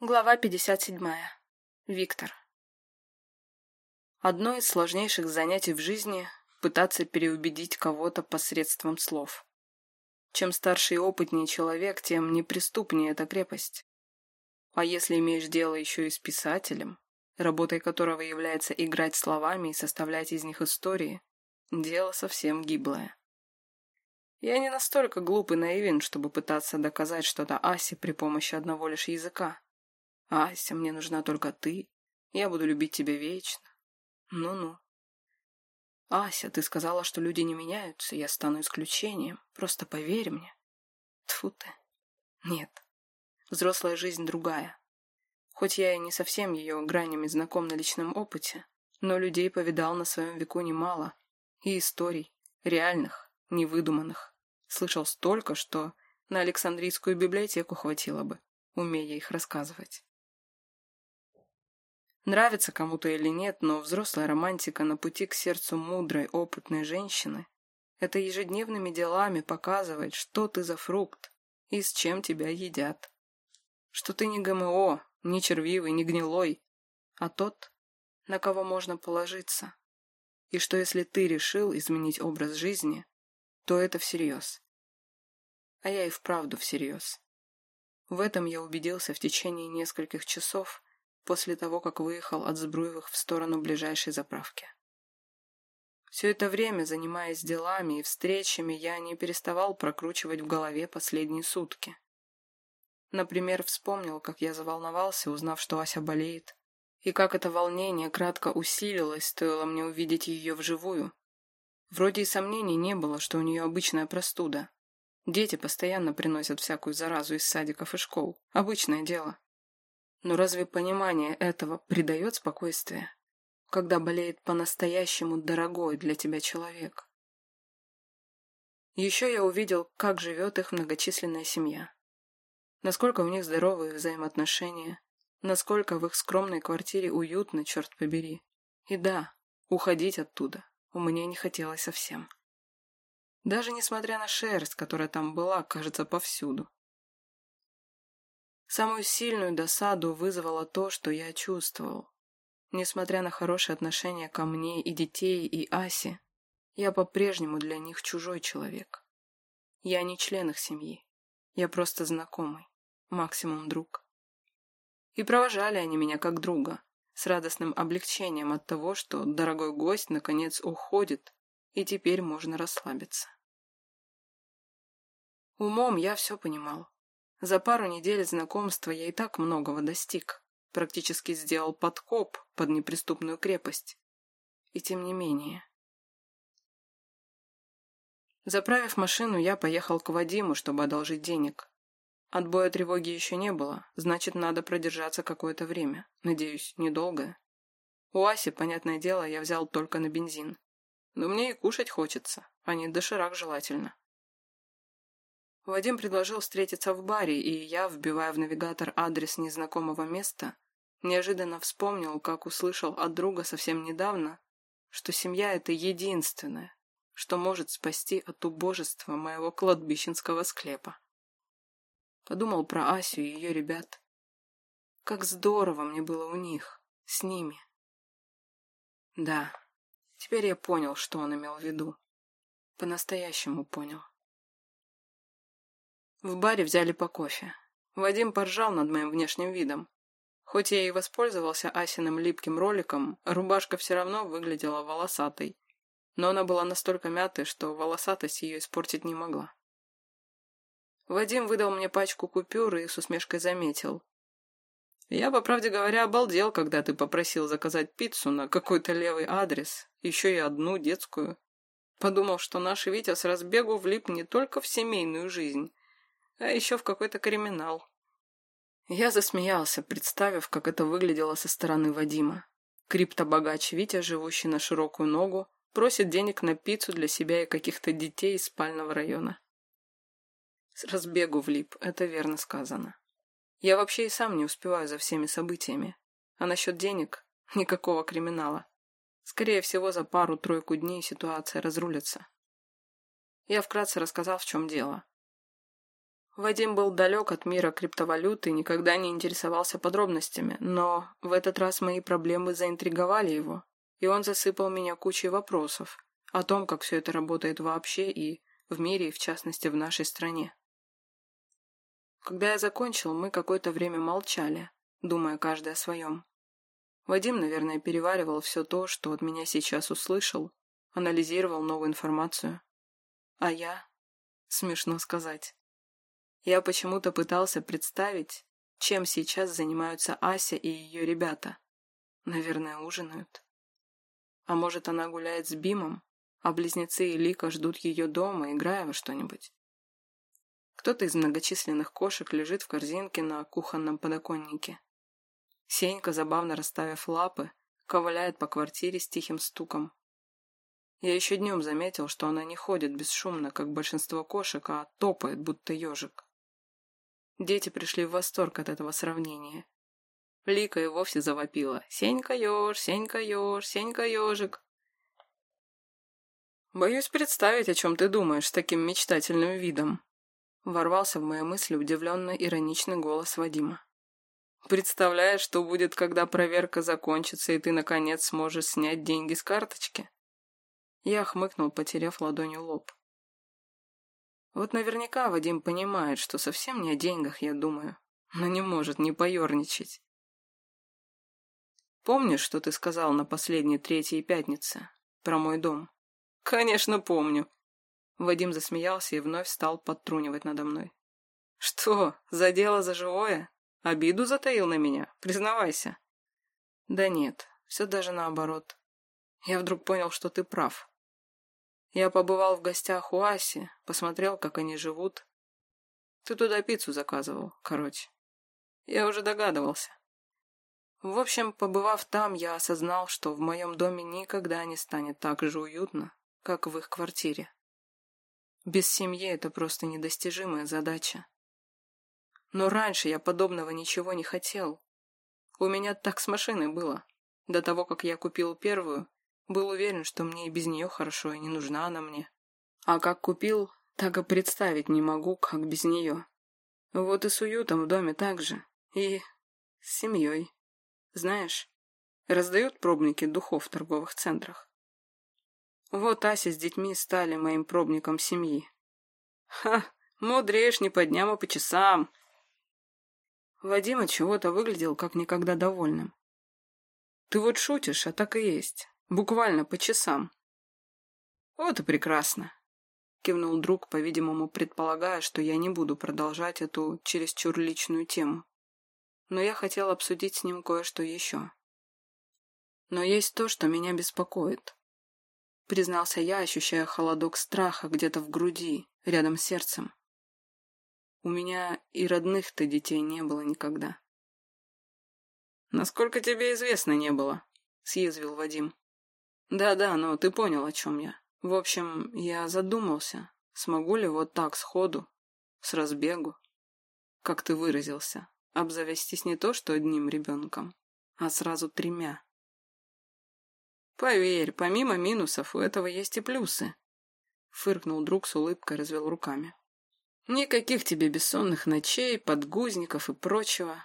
Глава 57. Виктор. Одно из сложнейших занятий в жизни – пытаться переубедить кого-то посредством слов. Чем старше и опытнее человек, тем неприступнее эта крепость. А если имеешь дело еще и с писателем, работой которого является играть словами и составлять из них истории, дело совсем гиблое. Я не настолько глуп и наивен, чтобы пытаться доказать что-то Асе при помощи одного лишь языка. Ася, мне нужна только ты. Я буду любить тебя вечно. Ну-ну. Ася, ты сказала, что люди не меняются, я стану исключением. Просто поверь мне. Тфу ты. Нет. Взрослая жизнь другая. Хоть я и не совсем ее гранями знаком на личном опыте, но людей повидал на своем веку немало. И историй, реальных, невыдуманных. Слышал столько, что на Александрийскую библиотеку хватило бы, умея их рассказывать. Нравится кому-то или нет, но взрослая романтика на пути к сердцу мудрой, опытной женщины – это ежедневными делами показывает, что ты за фрукт и с чем тебя едят. Что ты не ГМО, не червивый, не гнилой, а тот, на кого можно положиться. И что если ты решил изменить образ жизни, то это всерьез. А я и вправду всерьез. В этом я убедился в течение нескольких часов, после того, как выехал от Збруевых в сторону ближайшей заправки. Все это время, занимаясь делами и встречами, я не переставал прокручивать в голове последние сутки. Например, вспомнил, как я заволновался, узнав, что Ася болеет, и как это волнение кратко усилилось, стоило мне увидеть ее вживую. Вроде и сомнений не было, что у нее обычная простуда. Дети постоянно приносят всякую заразу из садиков и школ. Обычное дело. Но разве понимание этого придает спокойствие, когда болеет по-настоящему дорогой для тебя человек? Еще я увидел, как живет их многочисленная семья. Насколько у них здоровые взаимоотношения, насколько в их скромной квартире уютно, черт побери. И да, уходить оттуда у меня не хотелось совсем. Даже несмотря на шерсть, которая там была, кажется, повсюду. Самую сильную досаду вызвало то, что я чувствовал. Несмотря на хорошие отношения ко мне и детей, и Асе, я по-прежнему для них чужой человек. Я не член их семьи. Я просто знакомый, максимум друг. И провожали они меня как друга, с радостным облегчением от того, что дорогой гость наконец уходит, и теперь можно расслабиться. Умом я все понимал. За пару недель знакомства я и так многого достиг. Практически сделал подкоп под неприступную крепость. И тем не менее. Заправив машину, я поехал к Вадиму, чтобы одолжить денег. Отбоя тревоги еще не было, значит, надо продержаться какое-то время. Надеюсь, недолго. У Аси, понятное дело, я взял только на бензин. Но мне и кушать хочется, а не доширак желательно. Вадим предложил встретиться в баре, и я, вбивая в навигатор адрес незнакомого места, неожиданно вспомнил, как услышал от друга совсем недавно, что семья — это единственное, что может спасти от убожества моего кладбищенского склепа. Подумал про Асю и ее ребят. Как здорово мне было у них, с ними. Да, теперь я понял, что он имел в виду. По-настоящему понял. В баре взяли по кофе. Вадим поржал над моим внешним видом. Хоть я и воспользовался Асиным липким роликом, рубашка все равно выглядела волосатой. Но она была настолько мятой, что волосатость ее испортить не могла. Вадим выдал мне пачку купюр и с усмешкой заметил. «Я, по правде говоря, обалдел, когда ты попросил заказать пиццу на какой-то левый адрес, еще и одну детскую. Подумал, что наш Витя с разбегу влип не только в семейную жизнь, а еще в какой-то криминал. Я засмеялся, представив, как это выглядело со стороны Вадима. Криптобогач Витя, живущий на широкую ногу, просит денег на пиццу для себя и каких-то детей из спального района. С разбегу влип, это верно сказано. Я вообще и сам не успеваю за всеми событиями. А насчет денег – никакого криминала. Скорее всего, за пару-тройку дней ситуация разрулится. Я вкратце рассказал, в чем дело. Вадим был далек от мира криптовалюты и никогда не интересовался подробностями, но в этот раз мои проблемы заинтриговали его, и он засыпал меня кучей вопросов о том, как все это работает вообще и в мире, и в частности в нашей стране. Когда я закончил, мы какое-то время молчали, думая каждый о своем. Вадим, наверное, переваривал все то, что от меня сейчас услышал, анализировал новую информацию. А я... Смешно сказать. Я почему-то пытался представить, чем сейчас занимаются Ася и ее ребята. Наверное, ужинают. А может, она гуляет с Бимом, а близнецы и Лика ждут ее дома, играя во что-нибудь. Кто-то из многочисленных кошек лежит в корзинке на кухонном подоконнике. Сенька, забавно расставив лапы, ковыляет по квартире с тихим стуком. Я еще днем заметил, что она не ходит бесшумно, как большинство кошек, а топает, будто ежик. Дети пришли в восторг от этого сравнения. Лика и вовсе завопила. «Сенька-еж, Сенька-еж, Сенька-ежик!» «Боюсь представить, о чем ты думаешь с таким мечтательным видом», ворвался в мои мысли удивленно-ироничный голос Вадима. «Представляешь, что будет, когда проверка закончится, и ты, наконец, сможешь снять деньги с карточки?» Я хмыкнул, потеряв ладонью лоб. Вот наверняка Вадим понимает, что совсем не о деньгах я думаю, но не может не поерничать. Помнишь, что ты сказал на последней третьей пятнице про мой дом? Конечно, помню. Вадим засмеялся и вновь стал подтрунивать надо мной. Что, задело за живое? Обиду затаил на меня? Признавайся. Да нет, все даже наоборот. Я вдруг понял, что ты прав. Я побывал в гостях у Аси, посмотрел, как они живут. Ты туда пиццу заказывал, короче. Я уже догадывался. В общем, побывав там, я осознал, что в моем доме никогда не станет так же уютно, как в их квартире. Без семьи это просто недостижимая задача. Но раньше я подобного ничего не хотел. У меня так с машиной было. До того, как я купил первую, был уверен, что мне и без нее хорошо, и не нужна она мне. А как купил, так и представить не могу, как без нее. Вот и с уютом в доме так же. И с семьей. Знаешь, раздают пробники духов в торговых центрах. Вот Ася с детьми стали моим пробником семьи. Ха, мудреешь не по дням, а по часам. Вадим от чего-то выглядел как никогда довольным. Ты вот шутишь, а так и есть. Буквально по часам. Вот и прекрасно. Кивнул друг, по-видимому, предполагая, что я не буду продолжать эту чересчур личную тему. Но я хотел обсудить с ним кое-что еще. Но есть то, что меня беспокоит. Признался я, ощущая холодок страха где-то в груди, рядом с сердцем. У меня и родных-то детей не было никогда. «Насколько тебе известно, не было», — съязвил Вадим. Да-да, но ты понял, о чем я. В общем, я задумался, смогу ли вот так сходу, с разбегу, как ты выразился, обзавестись не то что одним ребенком, а сразу тремя. Поверь, помимо минусов у этого есть и плюсы. Фыркнул друг с улыбкой, развел руками. Никаких тебе бессонных ночей, подгузников и прочего.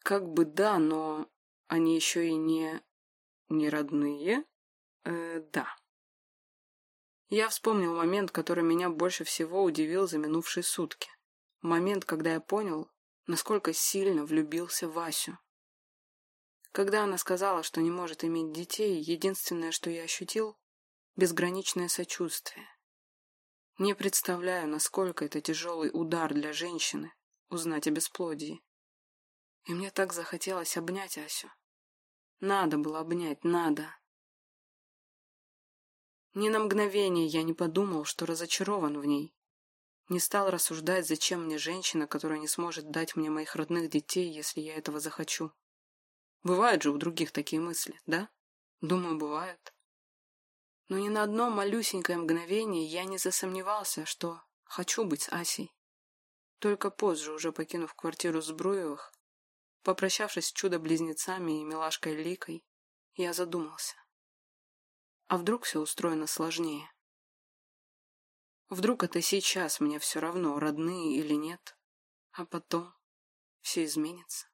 Как бы да, но они еще и не не родные? Э, да. Я вспомнил момент, который меня больше всего удивил за минувшие сутки. Момент, когда я понял, насколько сильно влюбился в Васю. Когда она сказала, что не может иметь детей, единственное, что я ощутил — безграничное сочувствие. Не представляю, насколько это тяжелый удар для женщины — узнать о бесплодии. И мне так захотелось обнять Асю. Надо было обнять, надо. Ни на мгновение я не подумал, что разочарован в ней. Не стал рассуждать, зачем мне женщина, которая не сможет дать мне моих родных детей, если я этого захочу. Бывают же у других такие мысли, да? Думаю, бывают. Но ни на одно малюсенькое мгновение я не засомневался, что хочу быть с Асей. Только позже, уже покинув квартиру Збруевых, Попрощавшись с чудо-близнецами и милашкой Ликой, я задумался. А вдруг все устроено сложнее? Вдруг это сейчас мне все равно, родные или нет. А потом все изменится.